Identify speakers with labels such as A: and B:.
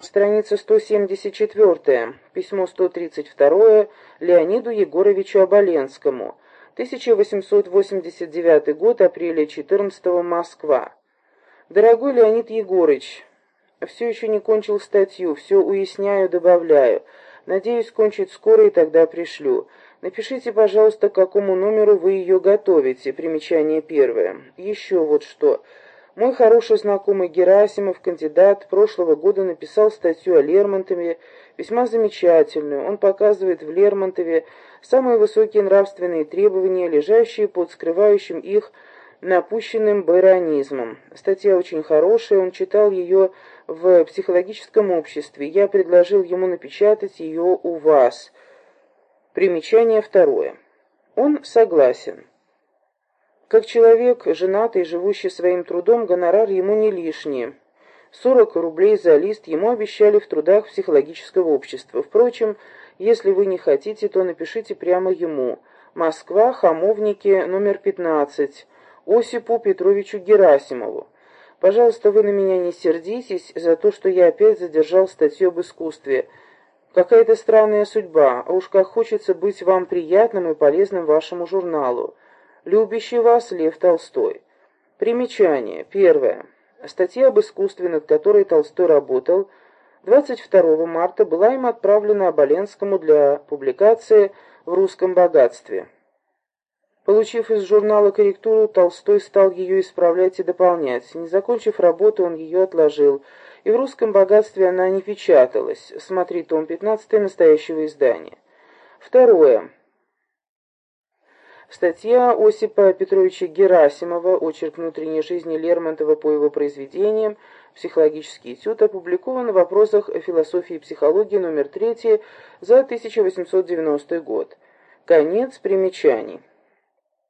A: Страница 174, письмо 132 Леониду Егоровичу Оболенскому, 1889 год, апреля 14 Москва. Дорогой Леонид Егорыч, все еще не кончил статью, все уясняю, добавляю. Надеюсь кончить скоро и тогда пришлю. Напишите, пожалуйста, к какому номеру вы ее готовите. Примечание первое. Еще вот что. Мой хороший знакомый Герасимов, кандидат, прошлого года написал статью о Лермонтове, весьма замечательную. Он показывает в Лермонтове самые высокие нравственные требования, лежащие под скрывающим их напущенным байронизмом. Статья очень хорошая, он читал ее в психологическом обществе. Я предложил ему напечатать ее у вас. Примечание второе. Он согласен. Как человек, женатый, живущий своим трудом, гонорар ему не лишний. 40 рублей за лист ему обещали в трудах психологического общества. Впрочем, если вы не хотите, то напишите прямо ему. Москва, Хамовники, номер 15, Осипу Петровичу Герасимову. Пожалуйста, вы на меня не сердитесь за то, что я опять задержал статью об искусстве. Какая-то странная судьба, а уж как хочется быть вам приятным и полезным вашему журналу. Любящий вас Лев Толстой. Примечание. Первое. Статья об искусстве, над которой Толстой работал, 22 марта была им отправлена Оболенскому для публикации в «Русском богатстве». Получив из журнала корректуру, Толстой стал ее исправлять и дополнять. Не закончив работу, он ее отложил, и в «Русском богатстве» она не печаталась. Смотри том 15 настоящего издания. Второе. Статья Осипа Петровича Герасимова «Очерк внутренней жизни Лермонтова по его произведениям. Психологический этюд» опубликован в вопросах философии и психологии номер 3 за 1890 год. Конец примечаний.